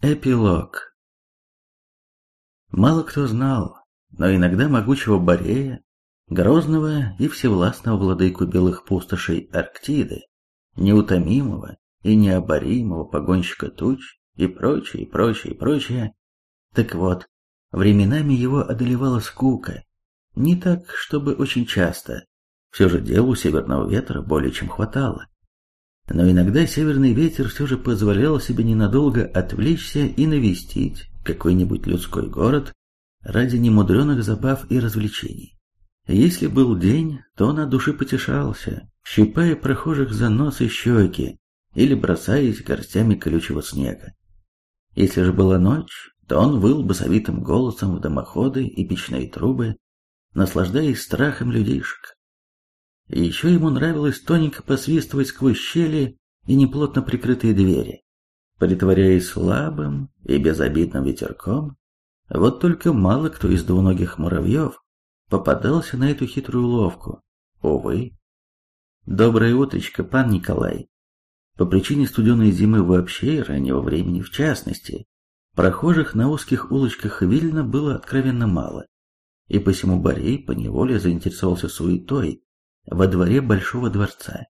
Эпилог Мало кто знал, но иногда могучего Борея, грозного и всевластного владыку белых пустошей Арктиды, неутомимого и необоримого погонщика туч и прочее, прочее, прочее. Так вот, временами его одолевала скука, не так, чтобы очень часто, все же делу северного ветра более чем хватало. Но иногда северный ветер все же позволял себе ненадолго отвлечься и навестить какой-нибудь людской город ради немудреных забав и развлечений. Если был день, то он от души потешался, щипая прохожих за нос и щеки или бросаясь горстями колючего снега. Если же была ночь, то он выл басовитым голосом в дымоходы и печные трубы, наслаждаясь страхом людишек. И еще ему нравилось тоненько посвистывать сквозь щели и неплотно прикрытые двери, притворяясь слабым и безобидным ветерком. Вот только мало кто из двуногих муравьев попадался на эту хитрую ловку. Увы. Доброе утречко, пан Николай. По причине студеной зимы вообще и раннего времени в частности, прохожих на узких улочках Вильна было откровенно мало, и посему Борей поневоле заинтересовался суетой, во дворе большого дворца.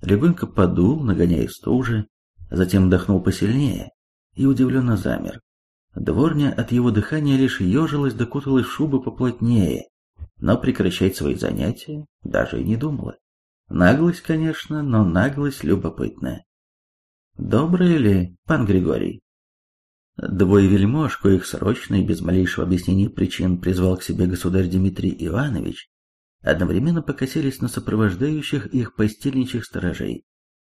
Легонько подул, нагоняя стужи, затем вдохнул посильнее и удивленно замер. Дворня от его дыхания лишь ежилась, докуталась шубы поплотнее, но прекращать свои занятия даже и не думала. Наглость, конечно, но наглость любопытная. Добрый ли, пан Григорий? Двое вельмож, коих срочно и без малейшего объяснения причин призвал к себе государь Дмитрий Иванович, одновременно покосились на сопровождающих их постельничьих сторожей,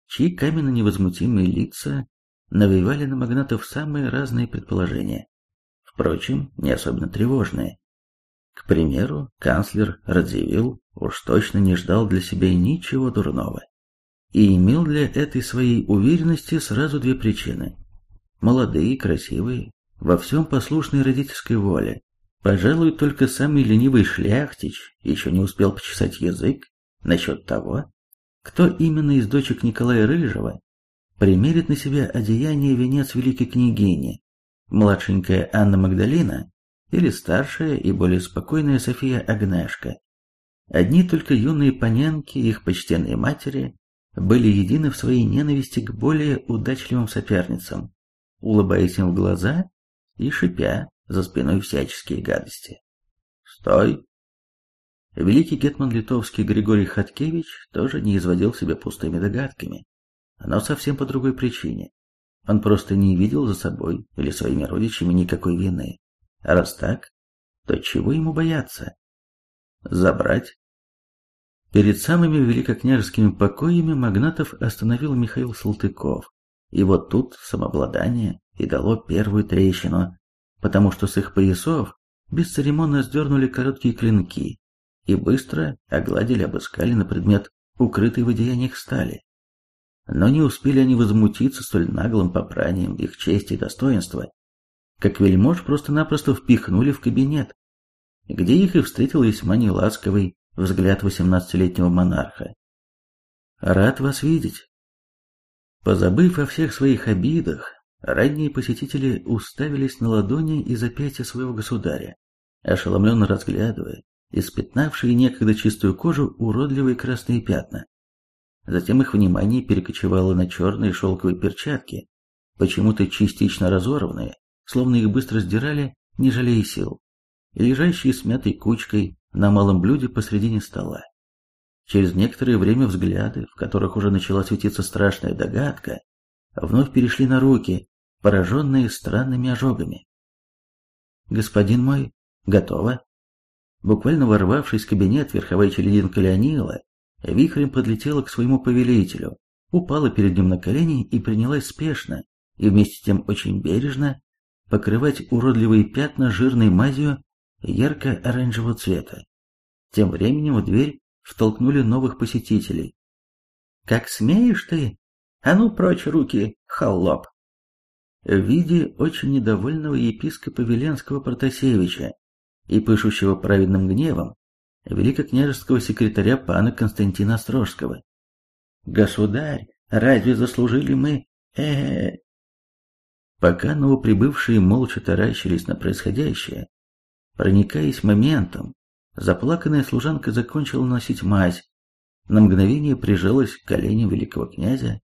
чьи каменно-невозмутимые лица навевали на магнатов самые разные предположения, впрочем, не особенно тревожные. К примеру, канцлер Радзивилл уж точно не ждал для себя ничего дурного и имел для этой своей уверенности сразу две причины. Молодые, красивые, во всем послушные родительской воле, Пожалуй, только самый ленивый шляхтич еще не успел почесать язык насчет того, кто именно из дочек Николая Рыжего примерит на себя одеяние венец великой княгини, младшенькая Анна Магдалина или старшая и более спокойная София Агнешка. Одни только юные понянки их почтенные матери были едины в своей ненависти к более удачливым соперницам, улыбаясь им в глаза и шипя за спиной всяческие гадости. «Стой!» Великий гетман литовский Григорий Хаткевич тоже не изводил себя пустыми догадками, но совсем по другой причине. Он просто не видел за собой или своими родичами никакой вины. А раз так, то чего ему бояться? Забрать? Перед самыми великокняжескими покоями магнатов остановил Михаил Салтыков. И вот тут самообладание и дало первую трещину, потому что с их поясов бесцеремонно сдернули короткие клинки и быстро огладили, обыскали на предмет укрытой в одеяниях стали. Но не успели они возмутиться столь наглым попранием их чести и достоинства, как вельмож просто-напросто впихнули в кабинет, где их и встретил весьма неласковый взгляд восемнадцатилетнего монарха. «Рад вас видеть». Позабыв о всех своих обидах, Ранние посетители уставились на ладони и запястья своего государя, ошеломленно разглядывая испятнавшие некогда чистую кожу уродливые красные пятна. Затем их внимание перекочевало на черные шелковые перчатки, почему-то частично разорванные, словно их быстро сдирали, не жалея сил, лежащие смятой кучкой на малом блюде посредине стола. Через некоторое время взгляды, в которых уже начала светиться страшная догадка, вновь перешли на руки, пораженные странными ожогами. «Господин мой, готово!» Буквально ворвавшись в кабинет, верховая челядинка Леонила вихрем подлетела к своему повелителю, упала перед ним на колени и принялась спешно и вместе с тем очень бережно покрывать уродливые пятна жирной мазью ярко-оранжевого цвета. Тем временем в дверь втолкнули новых посетителей. «Как смеешь ты? А ну прочь руки, холоп!» В виде очень недовольного епископа Веленского Протасевича и пышущего праведным гневом великокняжеского секретаря пана Константина Острожского. «Государь, разве заслужили мы... э, -э, -э Пока новоприбывшие молча таращились на происходящее, проникаясь моментом, заплаканная служанка закончила носить мазь, на мгновение прижалась к коленям великого князя,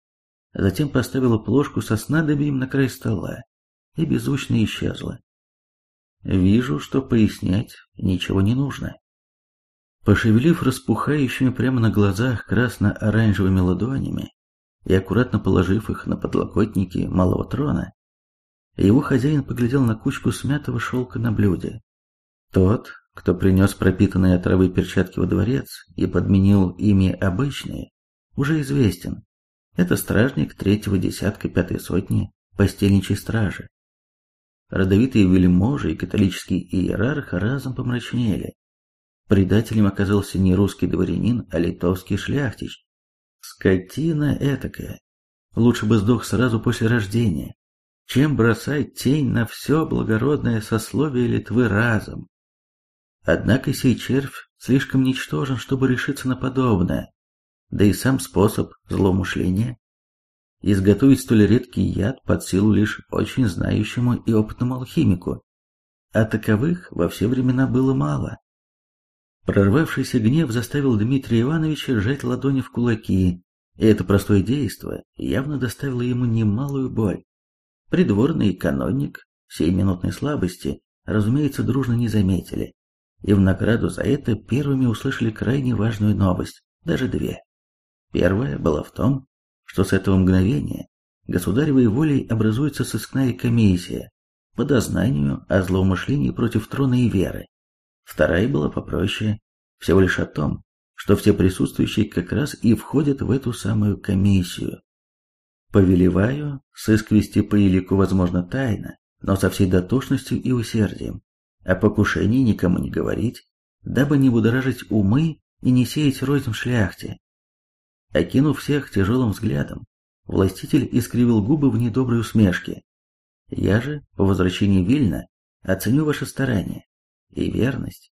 затем поставила плошку со снадобьем на край стола и беззвучно исчезла. Вижу, что пояснять ничего не нужно. Пошевелив распухающими прямо на глазах красно-оранжевыми ладонями и аккуратно положив их на подлокотники малого трона, его хозяин поглядел на кучку смятого шелка на блюде. Тот, кто принес пропитанные отравой перчатки во дворец и подменил ими обычные, уже известен. Это стражник третьего десятка пятой сотни постельничьей стражи. Родовитые вельможи и католический иерарх разом помрачнели. Предателем оказался не русский дворянин, а литовский шляхтич. Скотина этакая. Лучше бы сдох сразу после рождения, чем бросать тень на все благородное сословие Литвы разом. Однако сей червь слишком ничтожен, чтобы решиться на подобное, да и сам способ злоумышления. Изготовить столь редкий яд под силу лишь очень знающему и опытному алхимику, а таковых во все времена было мало. Прорвавшийся гнев заставил Дмитрия Ивановича сжать ладони в кулаки, и это простое действие явно доставило ему немалую боль. Придворный канонник сей минутной слабости, разумеется, дружно не заметили, и в награду за это первыми услышали крайне важную новость, даже две. Первая была в том, что с этого мгновения государевой волей образуется сыскная комиссия по дознанию о злоумышлении против трона и веры, Вторая была попроще, всего лишь о том, что все присутствующие как раз и входят в эту самую комиссию. Повелеваю сыск вести по елику, возможно, тайно, но со всей дотошностью и усердием. О покушении никому не говорить, дабы не будоражить умы и не сеять рознь в шляхте. Окинув всех тяжелым взглядом, властитель искривил губы в недоброй усмешке. Я же, по возвращении Вильна, оценю ваши старания и верность.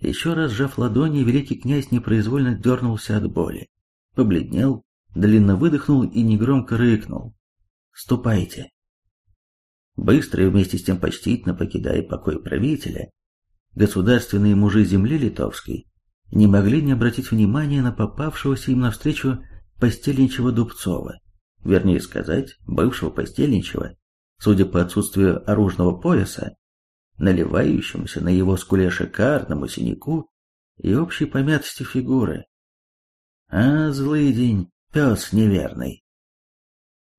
Еще раз сжав ладони, великий князь непроизвольно дернулся от боли, побледнел, длинно выдохнул и негромко рыкнул. «Ступайте!» Быстро и вместе с тем почтительно покидая покой правителя, государственные мужи земли литовской не могли не обратить внимания на попавшегося им навстречу постельничего Дубцова, вернее сказать, бывшего постельничего, судя по отсутствию оружного пояса, наливающемуся на его скуле шикарному синяку и общей помятости фигуры. А, злый день, пес неверный.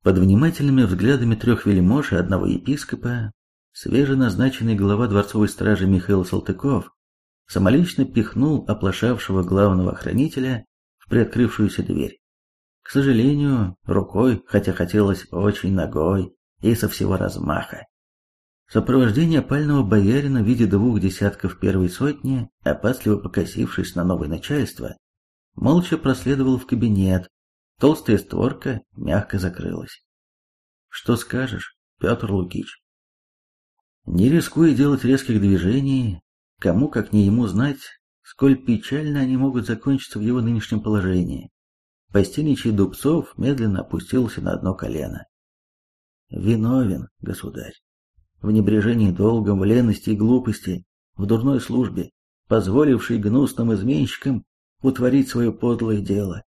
Под внимательными взглядами трех вельмож и одного епископа, свеженазначенный глава дворцовой стражи Михаил Салтыков самолично пихнул оплошавшего главного охранителя в приоткрывшуюся дверь. К сожалению, рукой, хотя хотелось очень ногой и со всего размаха. Сопровождение пального боярина в виде двух десятков первой сотни, опасливо покосившись на новое начальство, молча проследовал в кабинет, толстая створка мягко закрылась. «Что скажешь, Петр Лукич?» Не рискуя делать резких движений, кому как не ему знать, сколь печально они могут закончиться в его нынешнем положении. Постельничий Дубцов медленно опустился на одно колено. «Виновен, государь в небрежении долгом, в лености и глупости, в дурной службе, позволивший гнусным изменщикам утворить свое подлое дело.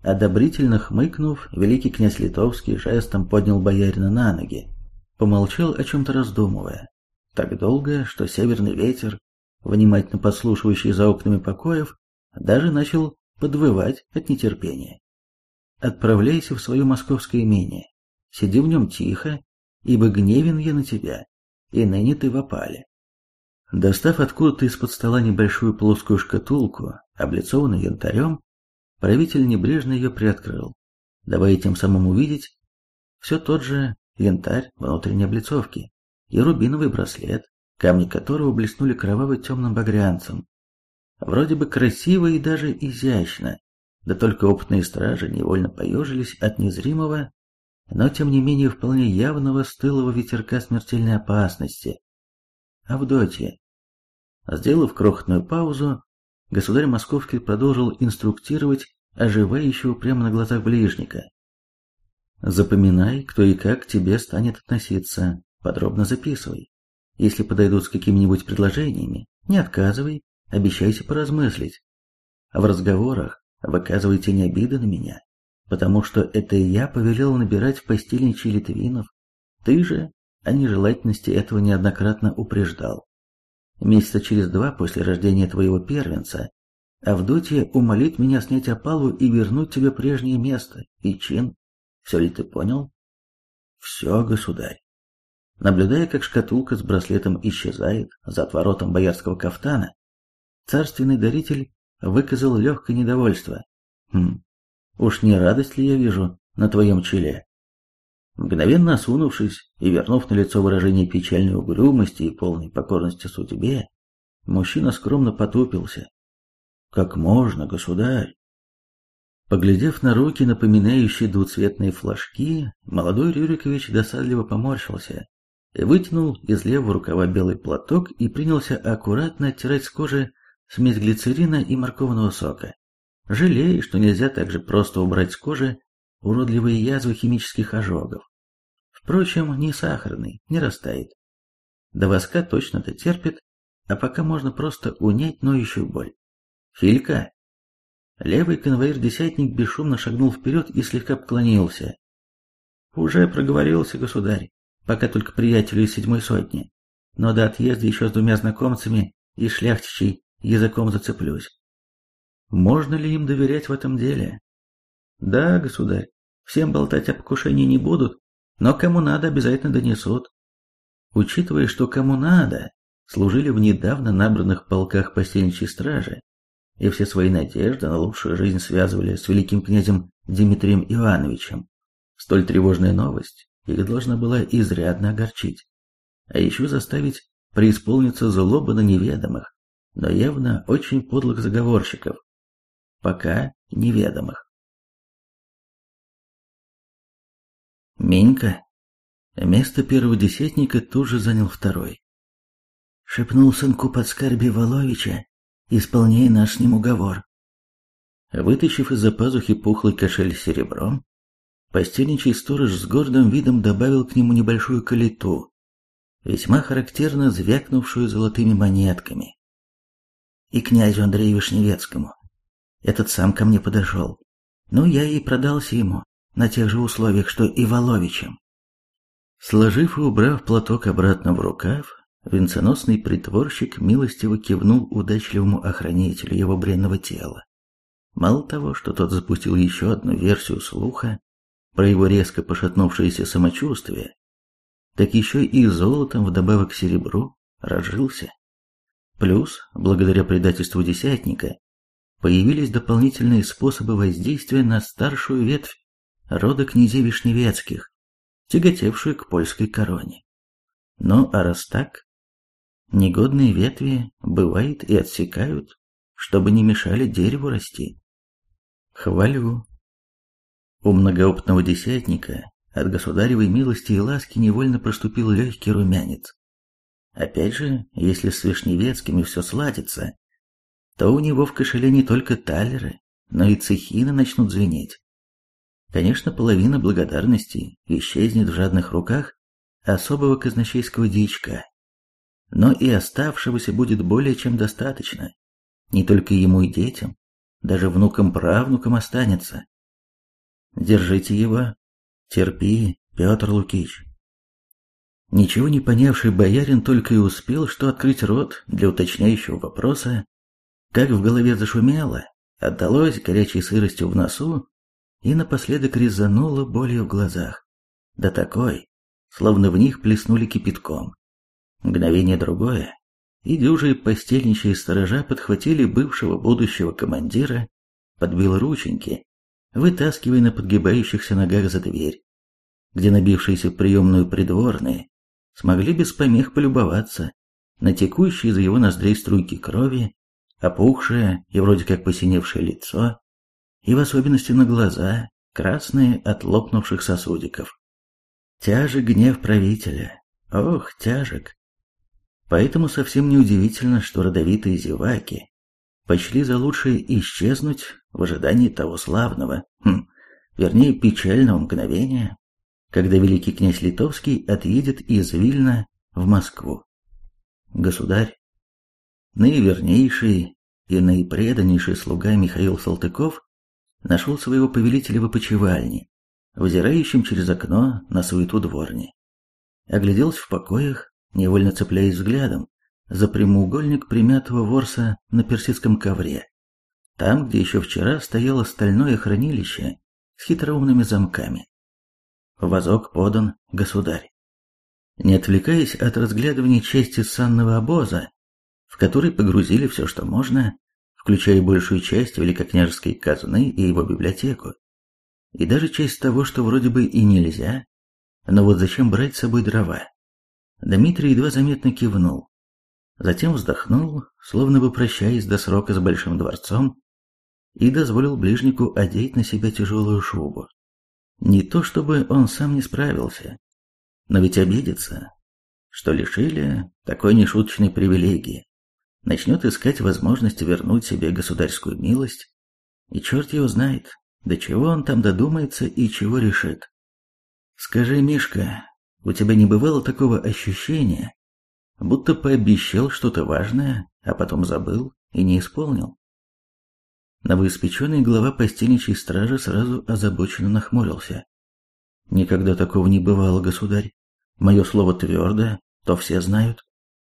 Одобрительно хмыкнув, великий князь Литовский жестом поднял боярина на ноги, помолчал о чем-то раздумывая, так долго, что северный ветер, внимательно подслушивающий за окнами покоев, даже начал подвывать от нетерпения. Отправляйся в свое московское имение, сиди в нем тихо ибо гневен я на тебя, и ныне ты в опале. Достав откуда-то из-под стола небольшую плоскую шкатулку, облицованную янтарем, правитель небрежно ее приоткрыл, давая тем самым увидеть все тот же янтарь внутренней облицовки и рубиновый браслет, камни которого блеснули кроваво-темным багрянцем. Вроде бы красиво и даже изящно, да только опытные стражи невольно поежились от незримого но тем не менее вполне явного стылого ветерка смертельной опасности. Авдотья. Сделав крохотную паузу, государь Московский продолжил инструктировать оживающего прямо на глазах ближника. Запоминай, кто и как к тебе станет относиться, подробно записывай. Если подойдут с какими-нибудь предложениями, не отказывай, обещайся поразмыслить. В разговорах выказывайте не обиды на меня, потому что это я повелел набирать в постельничьи литвинов. Ты же о нежелательности этого неоднократно упреждал. Месяца через два после рождения твоего первенца Авдотья умолит меня снять опалу и вернуть тебе прежнее место и чин. Все ли ты понял? Все, государь. Наблюдая, как шкатулка с браслетом исчезает за отворотом боярского кафтана, царственный даритель выказал легкое недовольство. Хм, уж не радость ли я вижу на твоем челе? Мгновенно осунувшись и вернув на лицо выражение печальной угрюмости и полной покорности судьбе, мужчина скромно потупился, как можно, государь? Поглядев на руки, напоминающие двуцветные флажки, молодой Рюрикович досадливо поморщился, вытянул из левого рукава белый платок и принялся аккуратно оттирать с кожи смесь глицерина и морковного сока, жалея, что нельзя так же просто убрать с кожи уродливые язвы химических ожогов. Впрочем, ни сахарный, не растает. До воска точно дотерпит, а пока можно просто унять ноющую боль. Филька!» Левый конвоир-десятник бесшумно шагнул вперед и слегка поклонился. «Уже проговорился, государь, пока только приятелю из седьмой сотни, но до отъезда еще с двумя знакомцами и шляхтичей языком зацеплюсь. Можно ли им доверять в этом деле?» «Да, государь, всем болтать о покушении не будут, но кому надо, обязательно донесут. Учитывая, что кому надо, служили в недавно набранных полках постельничьей стражи, и все свои надежды на лучшую жизнь связывали с великим князем Дмитрием Ивановичем. Столь тревожная новость их должна была изрядно огорчить, а еще заставить преисполниться злоба на неведомых, но явно очень подлых заговорщиков, пока неведомых. Минька. Место первого десятника тут же занял второй. Шепнул сынку под скарби Воловича, исполняй наш с ним уговор. Вытащив из-за пазухи пухлый кошель серебром, постельничий сторож с гордым видом добавил к нему небольшую калиту, весьма характерно звякнувшую золотыми монетками. И князю Андрею Вишневецкому. Этот сам ко мне подошел. Ну, я и продался ему, на тех же условиях, что и Воловичем. Сложив и убрав платок обратно в рукав, Венценосный притворщик милостиво кивнул удачливому охранителю его бренного тела. Мало того, что тот запустил еще одну версию слуха про его резко пошатнувшееся самочувствие, так еще и золотом вдобавок к серебру разжился. Плюс, благодаря предательству десятника, появились дополнительные способы воздействия на старшую ветвь рода князей Вишневецких, тяготевшую к польской короне. Ну а раз так, Негодные ветви, бывает, и отсекают, чтобы не мешали дереву расти. Хвалю. У многоопытного десятника от государевой милости и ласки невольно проступил легкий румянец. Опять же, если с Вишневецкими все сладится, то у него в кошеле не только талеры, но и цехины начнут звенеть. Конечно, половина благодарности исчезнет в жадных руках особого казначейского дичка, но и оставшегося будет более чем достаточно. Не только ему и детям, даже внукам-правнукам останется. Держите его, терпи, Петр Лукич. Ничего не понявший боярин только и успел, что открыть рот для уточняющего вопроса, как в голове зашумело, отдалось горячей сыростью в носу и напоследок резануло болью в глазах. Да такой, словно в них плеснули кипятком. Мгновение другое, и дюжие постельничьи сторожа подхватили бывшего будущего командира под белорученьки, вытаскивая на подгибающихся ногах за дверь, где набившиеся в приемную придворные смогли без помех полюбоваться на текущие из его ноздрей струйки крови, опухшее и вроде как посиневшее лицо, и в особенности на глаза, красные от лопнувших сосудиков. Тяжек гнев правителя, ох, тяжек, Поэтому совсем неудивительно, что родовитые зеваки почли за лучшее исчезнуть в ожидании того славного, хм, вернее печального мгновения, когда великий князь Литовский отъедет из Вильна в Москву. Государь, наивернейший и наипреданнейший слуга Михаил Салтыков нашел своего повелителя в опочивальне, взирающим через окно на суету дворни. Огляделся в покоях, невольно цепляясь взглядом за прямоугольник примятого ворса на персидском ковре, там, где еще вчера стояло стальное хранилище с хитроумными замками. Возок подан государь. Не отвлекаясь от разглядывания части санного обоза, в который погрузили все, что можно, включая большую часть великокняжеской казны и его библиотеку, и даже часть того, что вроде бы и нельзя, но вот зачем брать с собой дрова? Дмитрий едва заметно кивнул, затем вздохнул, словно бы прощаясь до срока с Большим дворцом, и дозволил ближнику одеть на себя тяжелую шубу. Не то чтобы он сам не справился, но ведь обидится, что лишили такой нешуточной привилегии. Начнет искать возможность вернуть себе государскую милость, и черт его знает, до чего он там додумается и чего решит. Скажи, Мишка, у тебя не бывало такого ощущения, будто пообещал что-то важное, а потом забыл и не исполнил? Новоиспеченный глава постельничьей стражи сразу озабоченно нахмурился. «Никогда такого не бывало, государь. Мое слово твердое, то все знают.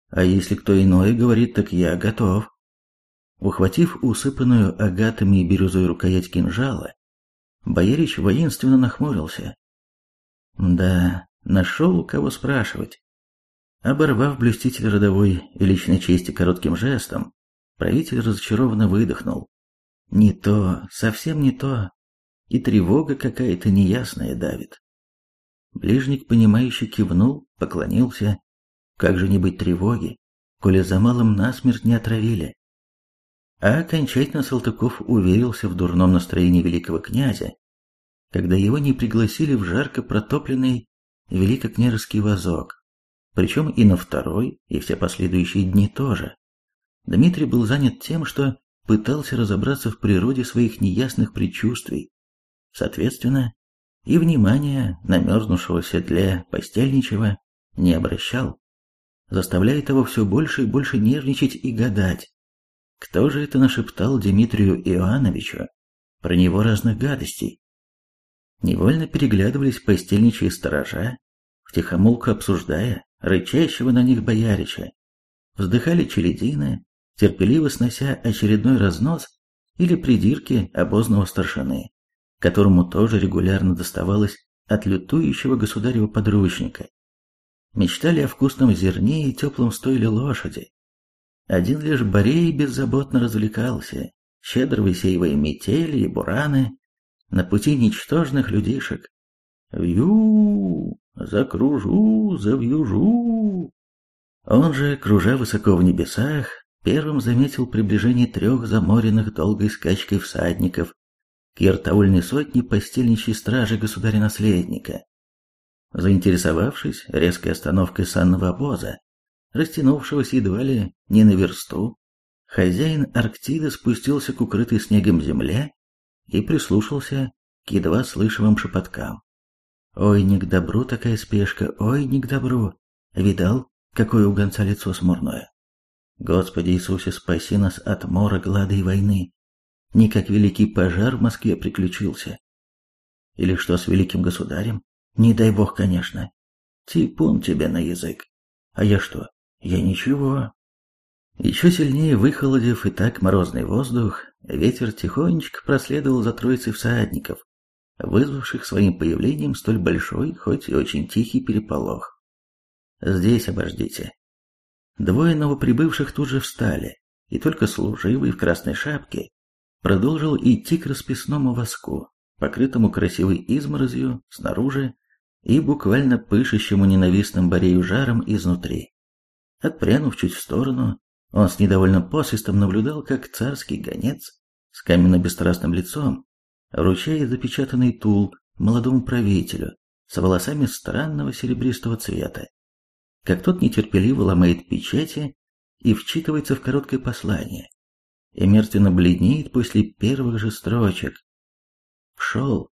А если кто иное говорит, так я готов». Ухватив усыпанную агатами и бирюзой рукоять кинжала, Боярич воинственно нахмурился. Да, нашел кого спрашивать. Оборвав блюститель родовой и личной чести коротким жестом, правитель разочарованно выдохнул. Не то, совсем не то. И тревога какая-то неясная давит. Ближник, понимающе кивнул, поклонился. Как же не быть тревоги, коли за малым насмерть не отравили? А окончательно Салтыков уверился в дурном настроении великого князя, когда его не пригласили в жарко протопленный великокняжеский вазок, причем и на второй, и все последующие дни тоже. Дмитрий был занят тем, что пытался разобраться в природе своих неясных предчувствий. Соответственно, и внимания на мерзнувшего в седле постельничего не обращал, заставляя его все больше и больше нервничать и гадать, кто же это нашептал Дмитрию Иоанновичу про него разных гадостей. Невольно переглядывались постельничьи сторожа, втихомолку обсуждая рычащего на них боярича. Вздыхали челядины, терпеливо снося очередной разнос или придирки обозного старшины, которому тоже регулярно доставалось от лютующего государева подручника. Мечтали о вкусном зерне и теплом стойле лошади. Один лишь Борей беззаботно развлекался, щедро высеивая метели и бураны на пути ничтожных людишек. «Вью, закружу, завьюжу!» Он же, кружа высоко в небесах, первым заметил приближение трех заморенных долгой скачкой всадников к яртаульной сотне постельничьей стражи государя-наследника. Заинтересовавшись резкой остановкой санного обоза, растянувшегося едва ли не на версту, хозяин Арктиды спустился к укрытой снегом земле и прислушался к едва слышимым шепоткам. «Ой, не к добру такая спешка, ой, не к добру! Видал, какое у гонца лицо смурное? Господи Иисусе, спаси нас от мора, глада и войны. Не как великий пожар в Москве приключился. Или что с великим государем? Не дай бог, конечно. Типун тебе на язык. А я что? Я ничего. Еще сильнее выхолодив и так морозный воздух, ветер тихонечко проследовал за троицей всадников, вызвавших своим появлением столь большой, хоть и очень тихий переполох. «Здесь обождите», Двое новоприбывших тут же встали, и только служивый в красной шапке продолжил идти к расписному воску, покрытому красивой изморозью снаружи и буквально пышущему ненавистным Борею жаром изнутри. Отпрянув чуть в сторону, он с недовольным посвистом наблюдал, как царский гонец с каменно-бесстрастным лицом вручает запечатанный тул молодому правителю с волосами странного серебристого цвета как тот нетерпеливо ломает печати и вчитывается в короткое послание, и мертвенно бледнеет после первых же строчек. Пшел,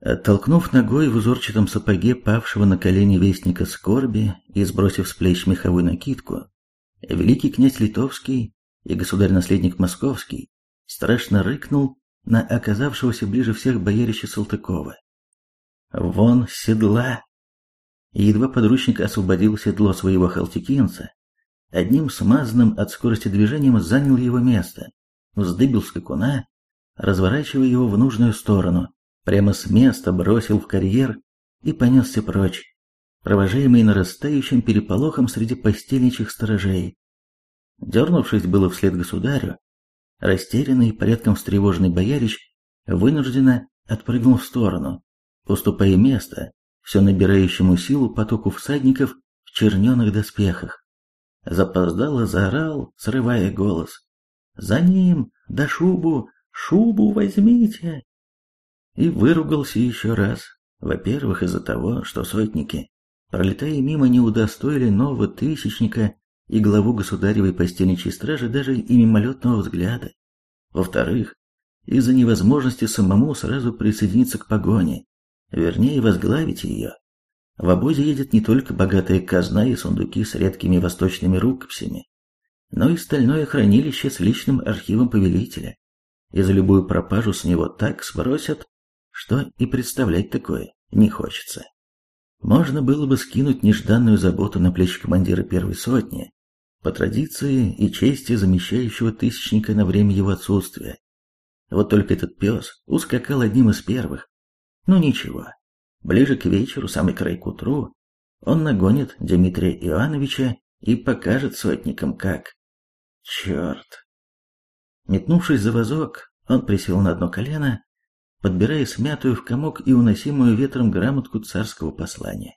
Оттолкнув ногой в узорчатом сапоге павшего на колени вестника скорби и сбросив с плеч меховую накидку, великий князь Литовский и государь-наследник Московский страшно рыкнул на оказавшегося ближе всех боярища Салтыкова. «Вон седла!» Едва подручник освободил седло своего халтикинца, одним смазанным от скорости движением занял его место, вздыбил скакуна, разворачивая его в нужную сторону, прямо с места бросил в карьер и понесся прочь, провожаемый нарастающим переполохом среди постельничьих сторожей. Дернувшись было вслед государю, растерянный и порядком встревоженный боярич вынужденно отпрыгнул в сторону, уступая место все набирающему силу потоку всадников в черненых доспехах. Запоздало заорал, срывая голос. «За ним! Да шубу! Шубу возьмите!» И выругался еще раз. Во-первых, из-за того, что сотники, пролетая мимо, не удостоили нового тысячника и главу государевой постельничьей стражи даже и мимолетного взгляда. Во-вторых, из-за невозможности самому сразу присоединиться к погоне, вернее возглавить ее. В обозе едет не только богатая казна и сундуки с редкими восточными рукописями, но и стальное хранилище с личным архивом повелителя. И за любую пропажу с него так сбросят, что и представлять такое не хочется. Можно было бы скинуть нежданную заботу на плечи командира первой сотни, по традиции и чести замещающего тысячника на время его отсутствия. Вот только этот пес ускакал одним из первых, ну ничего, ближе к вечеру, самый край к утру, он нагонит Дмитрия Ивановича и покажет сотникам как. Черт! Метнувшись за вазок, он присел на одно колено, подбирая смятую в комок и уносимую ветром грамотку царского послания.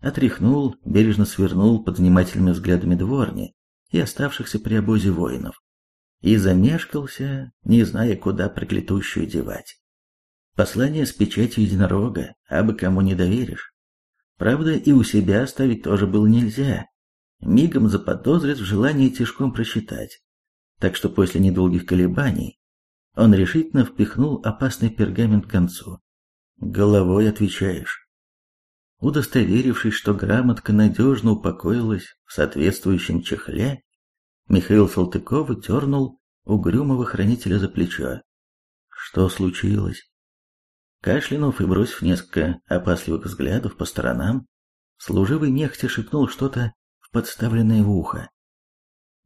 Отряхнул, бережно свернул под внимательными взглядами дворни и оставшихся при обозе воинов. И замешкался, не зная, куда проклятущую девать. Послание с печатью единорога, абы кому не доверишь. Правда, и у себя оставить тоже было нельзя. Мигом заподозрит в желании тяжком прочитать. Так что после недолгих колебаний он решительно впихнул опасный пергамент к концу. Головой отвечаешь. Удостоверившись, что грамотка надежно упокоилась в соответствующем чехле, Михаил Салтыков дернул угрюмого хранителя за плечо. Что случилось? Кашлянув и бросив несколько опасливых взглядов по сторонам, служивый нехотя шепнул что-то в подставленное ухо.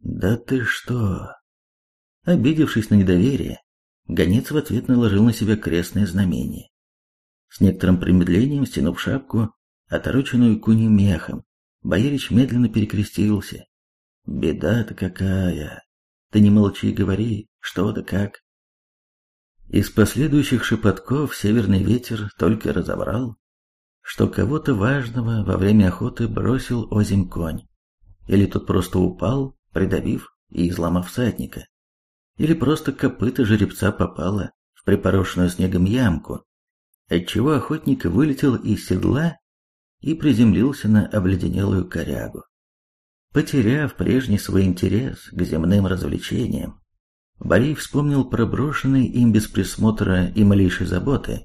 «Да ты что?» Обидевшись на недоверие, гонец в ответ наложил на себя крестное знамение. С некоторым промедлением, стянув шапку, отороченную куним мехом, боярич медленно перекрестился. «Беда-то какая! Ты не молчи, говори, что да как!» Из последующих шепотков северный ветер только разобрал, что кого-то важного во время охоты бросил озим конь, или тот просто упал, придавив и изломав всадника, или просто копыта жеребца попало в припорошенную снегом ямку, отчего охотник вылетел из седла и приземлился на обледенелую корягу. Потеряв прежний свой интерес к земным развлечениям, Борей вспомнил про брошенные им без присмотра и малейшей заботы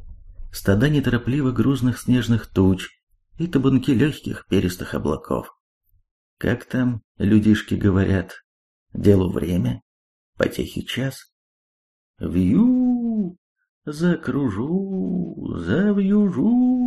стада неторопливо грузных снежных туч и табунки легких перистых облаков. Как там людишки говорят, делу время, потехи час. Вью, закружу, завьюжу.